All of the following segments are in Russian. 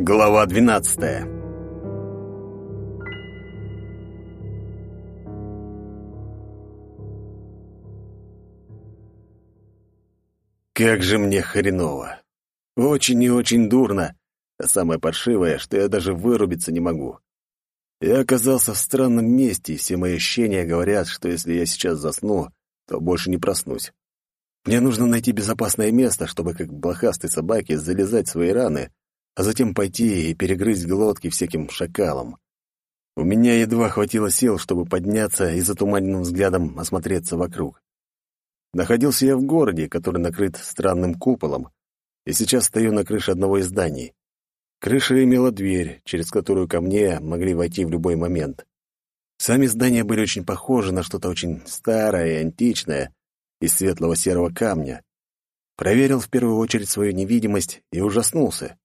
Глава двенадцатая Как же мне хреново. Очень и очень дурно. А самое паршивое, что я даже вырубиться не могу. Я оказался в странном месте, и все мои ощущения говорят, что если я сейчас засну, то больше не проснусь. Мне нужно найти безопасное место, чтобы, как блохастой собаке, залезать в свои раны, а затем пойти и перегрызть глотки всяким шакалам. У меня едва хватило сил, чтобы подняться и затуманенным взглядом осмотреться вокруг. Находился я в городе, который накрыт странным куполом, и сейчас стою на крыше одного из зданий. Крыша имела дверь, через которую ко мне могли войти в любой момент. Сами здания были очень похожи на что-то очень старое и античное, из светлого серого камня. Проверил в первую очередь свою невидимость и ужаснулся.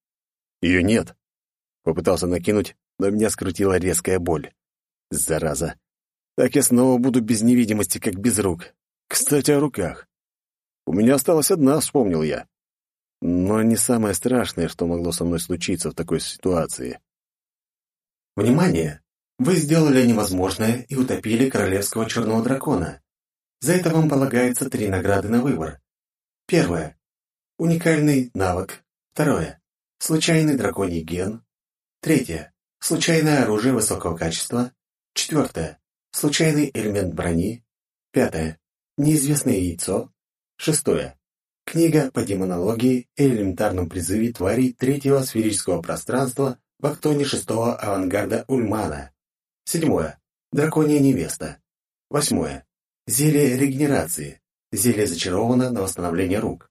Ее нет. Попытался накинуть, но меня скрутила резкая боль. Зараза. Так я снова буду без невидимости, как без рук. Кстати, о руках. У меня осталась одна, вспомнил я. Но не самое страшное, что могло со мной случиться в такой ситуации. Внимание! Вы сделали невозможное и утопили королевского черного дракона. За это вам полагается три награды на выбор. Первое. Уникальный навык. Второе. Случайный драконий ген. Третье. Случайное оружие высокого качества. Четвертое. Случайный элемент брони. Пятое. Неизвестное яйцо. Шестое. Книга по демонологии и элементарном призыве тварей третьего сферического пространства в актоне шестого авангарда Ульмана. Седьмое. Драконья невеста. Восьмое. Зелье регенерации. Зелье зачаровано на восстановление рук.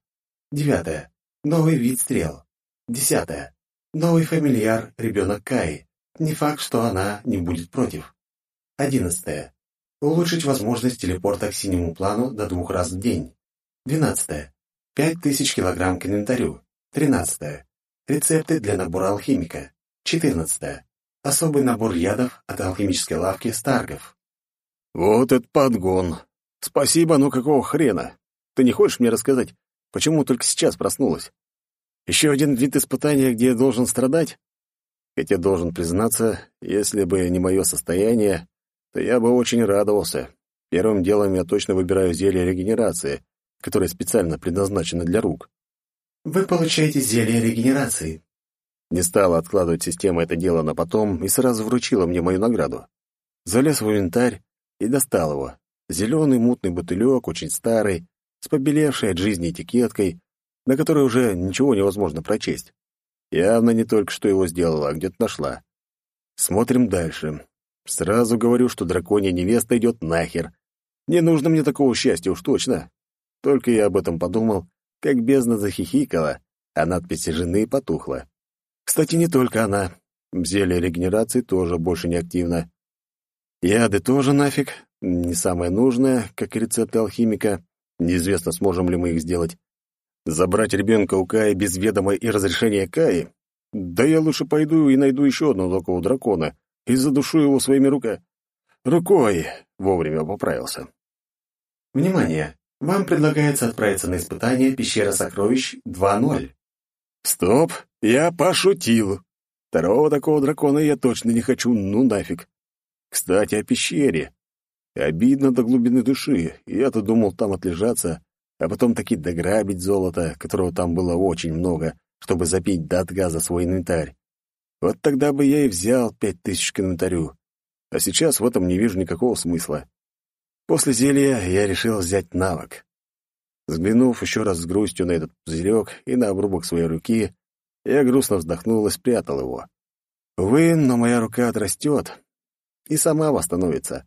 Девятое. Новый вид стрел. Десятое. Новый фамильяр ребенок Каи. Не факт, что она не будет против. Одиннадцатое. Улучшить возможность телепорта к синему плану до двух раз в день. Двенадцатое. Пять тысяч килограмм к инвентарю. Тринадцатое. Рецепты для набора алхимика. Четырнадцатое. Особый набор ядов от алхимической лавки Старгов. Вот это подгон. Спасибо, но какого хрена? Ты не хочешь мне рассказать, почему только сейчас проснулась? Еще один вид испытания, где я должен страдать? Хотя должен признаться, если бы не мое состояние, то я бы очень радовался. Первым делом я точно выбираю зелье регенерации, которое специально предназначено для рук. Вы получаете зелье регенерации. Не стала откладывать система это дело на потом и сразу вручила мне мою награду. Залез в инвентарь и достал его. Зеленый мутный бутылек, очень старый, с побелевшей от жизни этикеткой, на которой уже ничего невозможно прочесть. Явно не только что его сделала, а где-то нашла. Смотрим дальше. Сразу говорю, что драконья невеста идет нахер. Не нужно мне такого счастья уж точно. Только я об этом подумал, как бездна захихикала, а надпись жены потухла. Кстати, не только она. Зелье регенерации тоже больше не активно. Яды тоже нафиг. Не самое нужное, как и рецепты алхимика. Неизвестно, сможем ли мы их сделать. Забрать ребенка у Каи без ведома и разрешения Каи? Да я лучше пойду и найду еще одного такого дракона и задушу его своими руками. Рукой вовремя поправился. Внимание! Вам предлагается отправиться на испытание «Пещера сокровищ 2.0». Стоп! Я пошутил! Второго такого дракона я точно не хочу, ну нафиг. Кстати, о пещере. Обидно до глубины души. Я-то думал там отлежаться, а потом таки дограбить золото, которого там было очень много, чтобы запить до отказа свой инвентарь. Вот тогда бы я и взял пять тысяч к инвентарю. А сейчас в этом не вижу никакого смысла. После зелья я решил взять навык. Взглянув еще раз с грустью на этот пузырек и на обрубок своей руки, я грустно вздохнул и спрятал его. Увы, но моя рука отрастет и сама восстановится,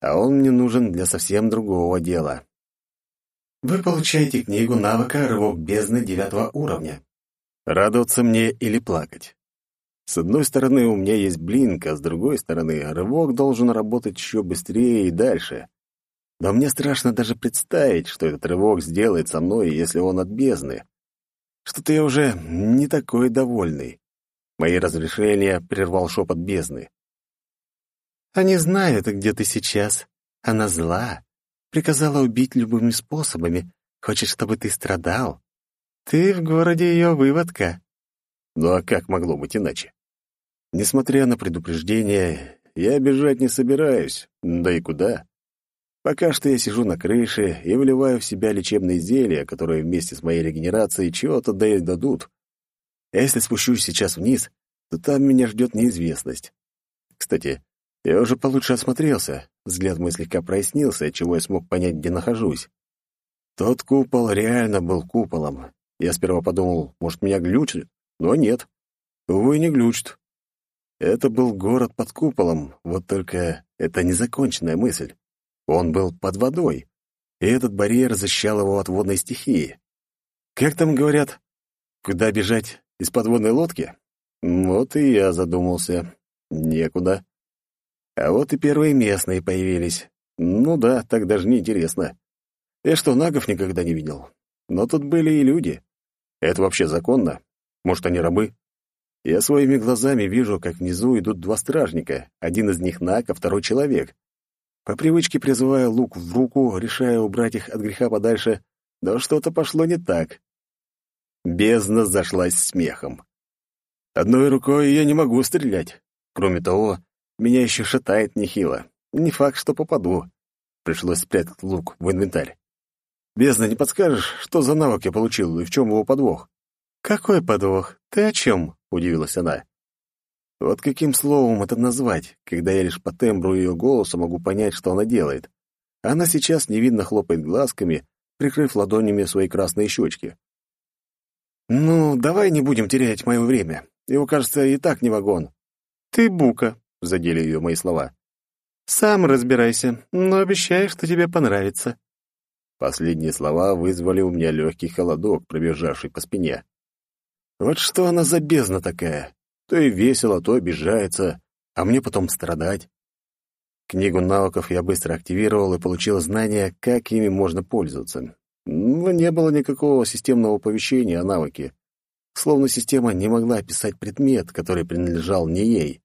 а он мне нужен для совсем другого дела. Вы получаете книгу навыка «Рывок бездны» девятого уровня. Радоваться мне или плакать? С одной стороны, у меня есть блинк, а с другой стороны, рывок должен работать еще быстрее и дальше. Но мне страшно даже представить, что этот рывок сделает со мной, если он от бездны. Что-то я уже не такой довольный. Мои разрешения прервал шепот бездны. «Они знают, где ты сейчас. Она зла приказала убить любыми способами, хочет, чтобы ты страдал. Ты в городе ее выводка». Ну а как могло быть иначе? Несмотря на предупреждение, я бежать не собираюсь. Да и куда? Пока что я сижу на крыше и вливаю в себя лечебные зелья, которые вместе с моей регенерацией чего-то да и дадут. А если спущусь сейчас вниз, то там меня ждет неизвестность. Кстати, я уже получше осмотрелся, взгляд мой слегка прояснился, чего я смог понять, где нахожусь. Тот купол реально был куполом. Я сперва подумал, может, меня глючит, но нет. Увы, не глючит. Это был город под куполом, вот только это незаконченная мысль. Он был под водой, и этот барьер защищал его от водной стихии. Как там говорят, куда бежать из подводной лодки? Вот и я задумался. Некуда. А вот и первые местные появились. Ну да, так даже не интересно. Я что, нагов никогда не видел? Но тут были и люди. Это вообще законно? Может, они рабы? Я своими глазами вижу, как внизу идут два стражника. Один из них наг, а второй человек. По привычке призывая лук в руку, решая убрать их от греха подальше, но что-то пошло не так. Бездна зашлась смехом. Одной рукой я не могу стрелять. Кроме того, меня еще шатает нехило. Не факт, что попаду. Пришлось спрятать лук в инвентарь. «Бездна, не подскажешь, что за навык я получил и в чем его подвох?» «Какой подвох? Ты о чем?» — удивилась она. Вот каким словом это назвать, когда я лишь по тембру ее голоса могу понять, что она делает. Она сейчас невидно хлопает глазками, прикрыв ладонями свои красные щечки. «Ну, давай не будем терять мое время. Его, кажется, и так не вагон». «Ты бука», — задели ее мои слова. «Сам разбирайся, но обещаю, что тебе понравится». Последние слова вызвали у меня легкий холодок, пробежавший по спине. Вот что она за бездна такая? То и весело, то обижается, а мне потом страдать. Книгу навыков я быстро активировал и получил знания, как ими можно пользоваться. Но не было никакого системного оповещения о навыке. Словно система не могла описать предмет, который принадлежал не ей.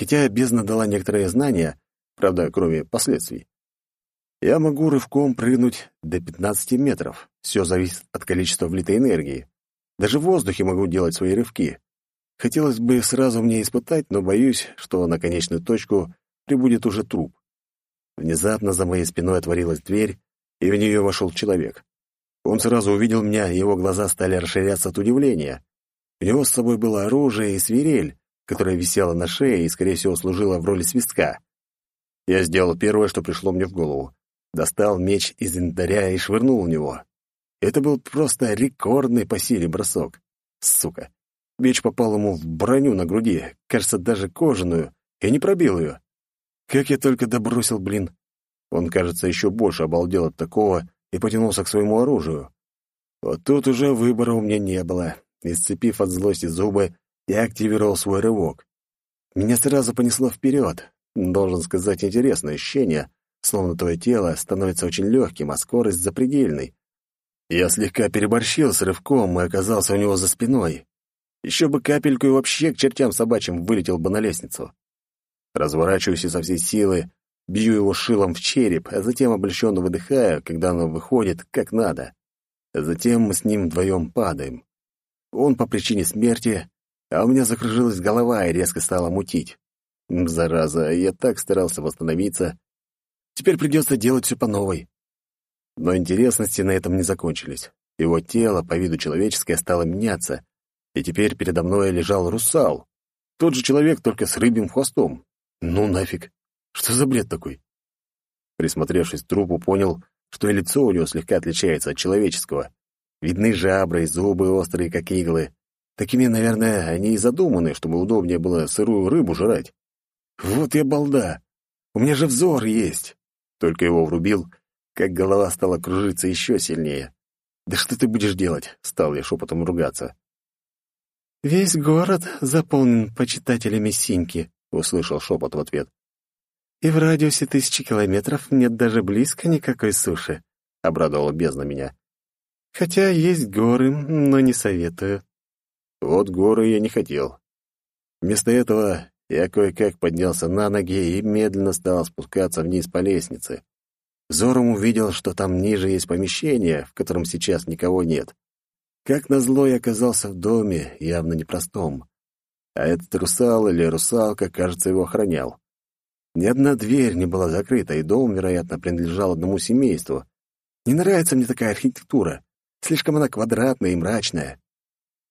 Хотя бездна дала некоторые знания, правда, кроме последствий. Я могу рывком прыгнуть до 15 метров. Все зависит от количества влитой энергии. Даже в воздухе могу делать свои рывки. Хотелось бы сразу мне испытать, но боюсь, что на конечную точку прибудет уже труп. Внезапно за моей спиной отворилась дверь, и в нее вошел человек. Он сразу увидел меня, его глаза стали расширяться от удивления. У него с собой было оружие и свирель, которая висела на шее и, скорее всего, служила в роли свистка. Я сделал первое, что пришло мне в голову. Достал меч из инвентаря и швырнул в него. Это был просто рекордный по силе бросок. Сука. Меч попал ему в броню на груди, кажется, даже кожаную, и не пробил ее. Как я только добросил, блин. Он, кажется, еще больше обалдел от такого и потянулся к своему оружию. Вот тут уже выбора у меня не было. Исцепив от злости зубы, я активировал свой рывок. Меня сразу понесло вперед. Должен сказать, интересное ощущение, словно твое тело становится очень легким, а скорость запредельной. Я слегка переборщил с рывком и оказался у него за спиной. Еще бы капельку и вообще к чертям собачьим вылетел бы на лестницу. Разворачиваюсь со всей силы, бью его шилом в череп, а затем облегченно выдыхаю, когда оно выходит как надо. Затем мы с ним вдвоем падаем. Он по причине смерти, а у меня закружилась голова и резко стала мутить. Зараза, я так старался восстановиться. Теперь придется делать все по новой. Но интересности на этом не закончились. Его тело, по виду человеческое, стало меняться, и теперь передо мной лежал русал. Тот же человек, только с рыбьим хвостом. Ну нафиг. Что за бред такой? Присмотревшись к трупу, понял, что и лицо у него слегка отличается от человеческого. Видны жабры зубы острые, как иглы. Такими, наверное, они и задуманы, чтобы удобнее было сырую рыбу жрать. Вот я балда. У меня же взор есть. Только его врубил, как голова стала кружиться еще сильнее. «Да что ты будешь делать?» — стал я шепотом ругаться. «Весь город заполнен почитателями Синьки», — услышал шепот в ответ. «И в радиусе тысячи километров нет даже близко никакой суши», — обрадовала бездна меня. «Хотя есть горы, но не советую». Вот горы я не хотел. Вместо этого я кое-как поднялся на ноги и медленно стал спускаться вниз по лестнице. Взором увидел, что там ниже есть помещение, в котором сейчас никого нет. Как назло, я оказался в доме, явно непростом. А этот русал или русалка, кажется, его охранял. Ни одна дверь не была закрыта, и дом, вероятно, принадлежал одному семейству. Не нравится мне такая архитектура. Слишком она квадратная и мрачная.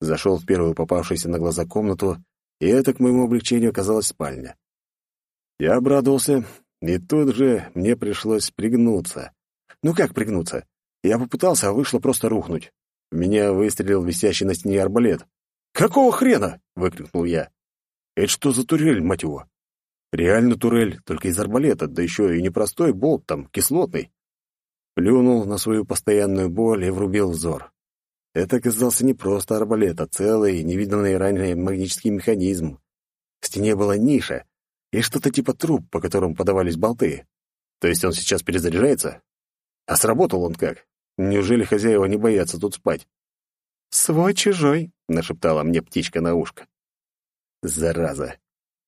Зашел в первую попавшуюся на глаза комнату, и это, к моему облегчению, оказалась спальня. Я обрадовался, и тут же мне пришлось пригнуться. Ну как пригнуться? Я попытался, а вышло просто рухнуть. В меня выстрелил висящий на стене арбалет. «Какого хрена?» — выкрикнул я. «Это что за турель, мать его?» «Реально турель, только из арбалета, да еще и непростой болт там, кислотный». Плюнул на свою постоянную боль и врубил взор. Это оказался не просто арбалет, а целый, невиданный ранее магнический механизм. В стене была ниша и что-то типа труб, по которым подавались болты. То есть он сейчас перезаряжается? А сработал он как? Неужели хозяева не боятся тут спать? «Свой-чужой», — нашептала мне птичка на ушко. Зараза.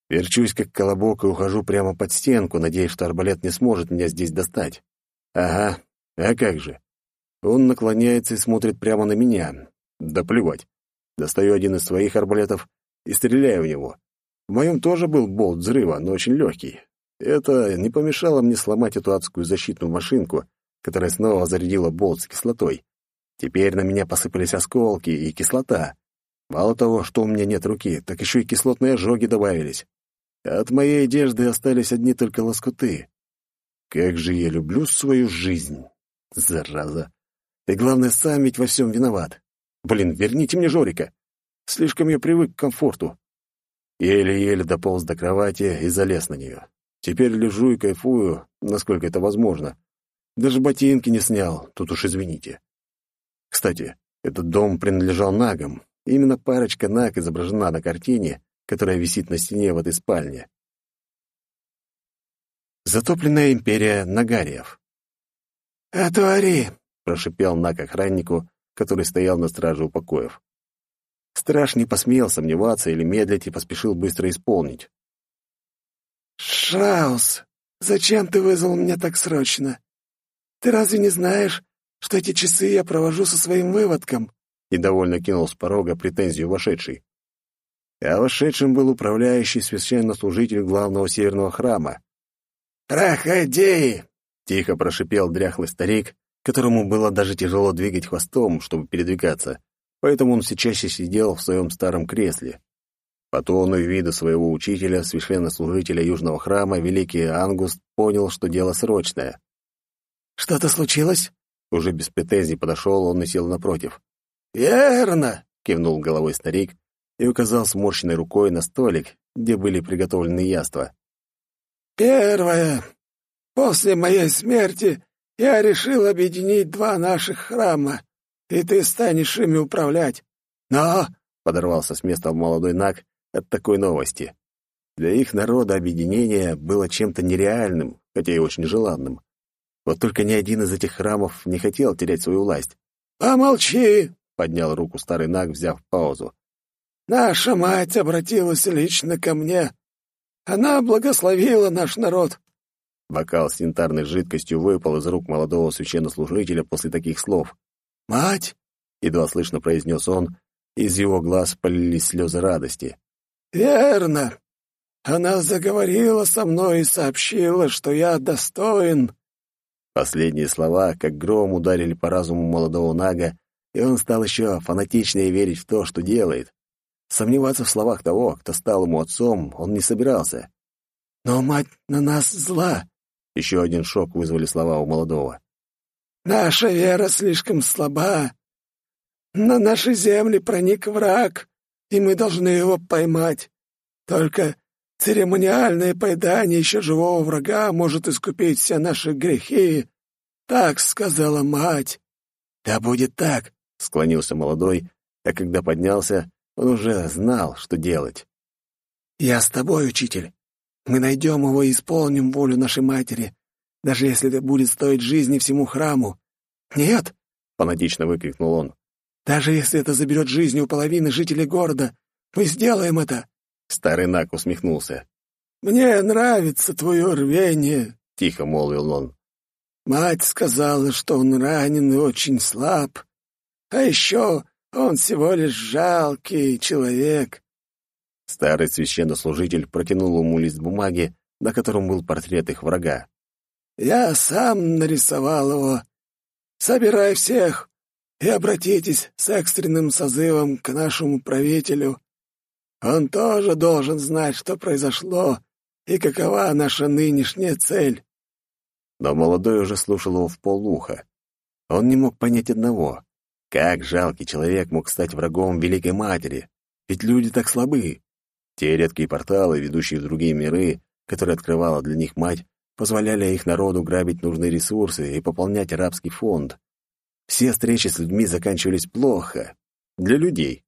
Верчусь как колобок и ухожу прямо под стенку, надеясь, что арбалет не сможет меня здесь достать. Ага, а как же? Он наклоняется и смотрит прямо на меня. Да плевать. Достаю один из своих арбалетов и стреляю в него. В моем тоже был болт взрыва, но очень легкий. Это не помешало мне сломать эту адскую защитную машинку, которая снова зарядила болт с кислотой. Теперь на меня посыпались осколки и кислота. Мало того, что у меня нет руки, так еще и кислотные ожоги добавились. От моей одежды остались одни только лоскуты. Как же я люблю свою жизнь. Зараза. И главное, сам ведь во всем виноват. Блин, верните мне Жорика. Слишком я привык к комфорту. Еле-еле дополз до кровати и залез на нее. Теперь лежу и кайфую, насколько это возможно. Даже ботинки не снял, тут уж извините. Кстати, этот дом принадлежал нагам. Именно парочка наг изображена на картине, которая висит на стене в этой спальне. Затопленная империя Нагариев. «Отвори!» — прошипел Нак охраннику, который стоял на страже у покоев. Страж не посмел сомневаться или медлить и поспешил быстро исполнить. «Шраус, зачем ты вызвал меня так срочно? Ты разве не знаешь, что эти часы я провожу со своим выводком?» И довольно кинул с порога претензию вошедший. А вошедшим был управляющий священнослужитель главного северного храма. «Проходи!» — тихо прошипел дряхлый старик, которому было даже тяжело двигать хвостом, чтобы передвигаться, поэтому он все чаще сидел в своем старом кресле. По тону и виду своего учителя, священнослужителя Южного храма, великий Ангуст понял, что дело срочное. «Что-то случилось?» Уже без претензий подошел он и сел напротив. «Верно!» — кивнул головой старик и указал сморщенной рукой на столик, где были приготовлены яства. «Первое. После моей смерти я решил объединить два наших храма, и ты станешь ими управлять. Но...» — подорвался с места молодой Наг от такой новости. Для их народа объединение было чем-то нереальным, хотя и очень желанным. Вот только ни один из этих храмов не хотел терять свою власть. «Помолчи!» — поднял руку старый Наг, взяв паузу. «Наша мать обратилась лично ко мне. Она благословила наш народ. Бокал с янтарной жидкостью выпал из рук молодого священнослужителя после таких слов. «Мать!» — едва слышно произнес он, из его глаз полились слезы радости. «Верно. Она заговорила со мной и сообщила, что я достоин». Последние слова, как гром, ударили по разуму молодого Нага, и он стал еще фанатичнее верить в то, что делает. Сомневаться в словах того, кто стал ему отцом, он не собирался. «Но мать на нас зла. Еще один шок вызвали слова у молодого. «Наша вера слишком слаба. На наши земли проник враг, и мы должны его поймать. Только церемониальное поедание еще живого врага может искупить все наши грехи. Так сказала мать». «Да будет так», — склонился молодой, а когда поднялся, он уже знал, что делать. «Я с тобой, учитель. Мы найдем его и исполним волю нашей матери, даже если это будет стоить жизни всему храму. Нет, — фанатично выкрикнул он, — даже если это заберет жизнь у половины жителей города, мы сделаем это. Старый Нак усмехнулся. «Мне нравится твое рвение», — тихо молвил он. «Мать сказала, что он ранен и очень слаб. А еще Он всего лишь жалкий человек». Старый священнослужитель протянул ему лист бумаги, на котором был портрет их врага. «Я сам нарисовал его. Собирай всех и обратитесь с экстренным созывом к нашему правителю. Он тоже должен знать, что произошло и какова наша нынешняя цель». Но молодой уже слушал его в полуха. Он не мог понять одного. Как жалкий человек мог стать врагом Великой Матери? Ведь люди так слабы. Те редкие порталы, ведущие в другие миры, которые открывала для них мать, позволяли их народу грабить нужные ресурсы и пополнять арабский фонд. Все встречи с людьми заканчивались плохо. Для людей.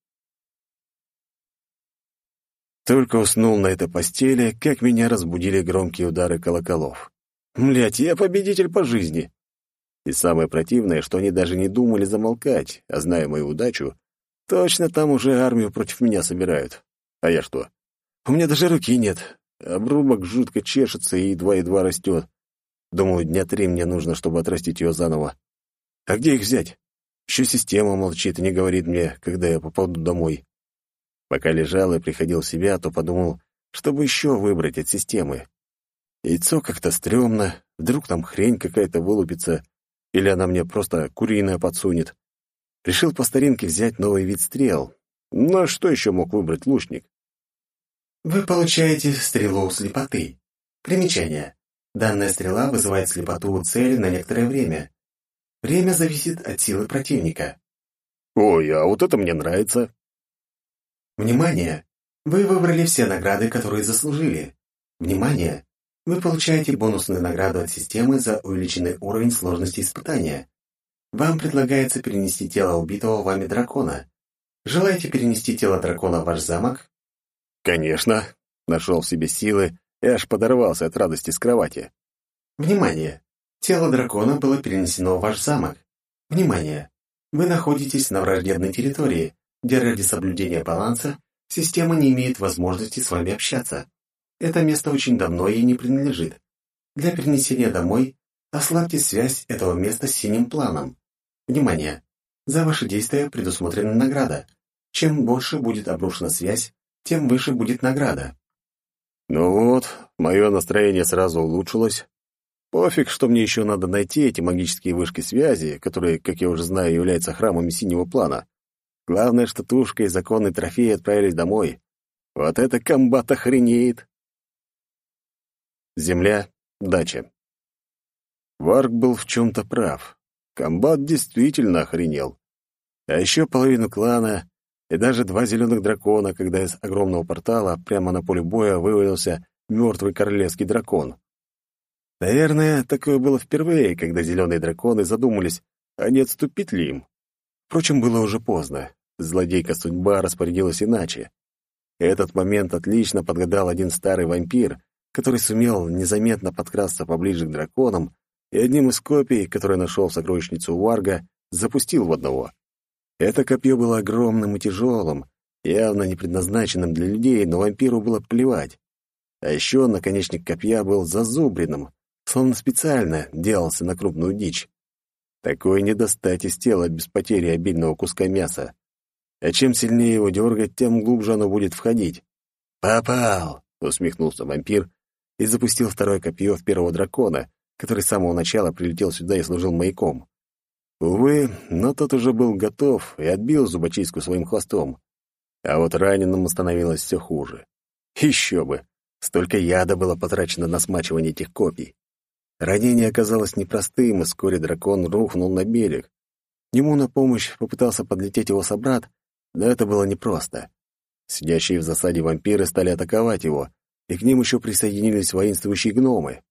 Только уснул на этой постели, как меня разбудили громкие удары колоколов. Млять, я победитель по жизни. И самое противное, что они даже не думали замолкать, а зная мою удачу, точно там уже армию против меня собирают. А я что? У меня даже руки нет. Обрубок жутко чешется и едва-едва растет. Думаю, дня три мне нужно, чтобы отрастить ее заново. А где их взять? Еще система молчит и не говорит мне, когда я попаду домой. Пока лежал и приходил в себя, то подумал, чтобы еще выбрать от системы. Яйцо как-то стрёмно, вдруг там хрень какая-то вылупится, или она мне просто куриная подсунет. Решил по старинке взять новый вид стрел. Ну а что еще мог выбрать лучник? Вы получаете стрелу слепоты. Примечание. Данная стрела вызывает слепоту у цели на некоторое время. Время зависит от силы противника. Ой, а вот это мне нравится. Внимание! Вы выбрали все награды, которые заслужили. Внимание! Вы получаете бонусную награду от системы за увеличенный уровень сложности испытания. Вам предлагается перенести тело убитого вами дракона. Желаете перенести тело дракона в ваш замок? Конечно. Нашел в себе силы и аж подорвался от радости с кровати. Внимание! Тело дракона было перенесено в ваш замок. Внимание! Вы находитесь на враждебной территории, где ради соблюдения баланса система не имеет возможности с вами общаться. Это место очень давно ей не принадлежит. Для перенесения домой ослабьте связь этого места с синим планом. Внимание! За ваши действия предусмотрена награда. Чем больше будет обрушена связь, тем выше будет награда. Ну вот, мое настроение сразу улучшилось. Пофиг, что мне еще надо найти эти магические вышки связи, которые, как я уже знаю, являются храмами синего плана. Главное, что тушка и законный трофей отправились домой. Вот это комбат охренеет! Земля, дача. Варк был в чем-то прав. Комбат действительно охренел. А еще половину клана и даже два зеленых дракона, когда из огромного портала прямо на поле боя вывалился мертвый королевский дракон. Наверное, такое было впервые, когда зеленые драконы задумались, а не отступить ли им. Впрочем, было уже поздно. Злодейка судьба распорядилась иначе. Этот момент отлично подгадал один старый вампир, который сумел незаметно подкрасться поближе к драконам и одним из копий, который нашел в сокровищнице у Варга, запустил в одного. Это копье было огромным и тяжелым, явно не предназначенным для людей, но вампиру было плевать. А еще наконечник копья был зазубренным, словно специально делался на крупную дичь. Такое не достать из тела без потери обильного куска мяса. А чем сильнее его дергать, тем глубже оно будет входить. «Попал!» — усмехнулся вампир и запустил второе копье в первого дракона, который с самого начала прилетел сюда и служил маяком. Увы, но тот уже был готов и отбил зубочистку своим хвостом. А вот раненому становилось все хуже. Еще бы! Столько яда было потрачено на смачивание этих копий. Ранение оказалось непростым, и вскоре дракон рухнул на берег. Ему на помощь попытался подлететь его собрат, но это было непросто. Сидящие в засаде вампиры стали атаковать его, и к ним еще присоединились воинствующие гномы.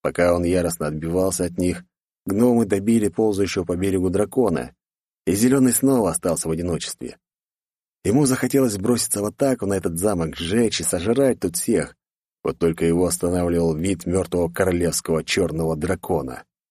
Пока он яростно отбивался от них, Гномы добили ползающего по берегу дракона, и Зеленый снова остался в одиночестве. Ему захотелось броситься в атаку на этот замок, сжечь и сожрать тут всех. Вот только его останавливал вид мертвого королевского черного дракона.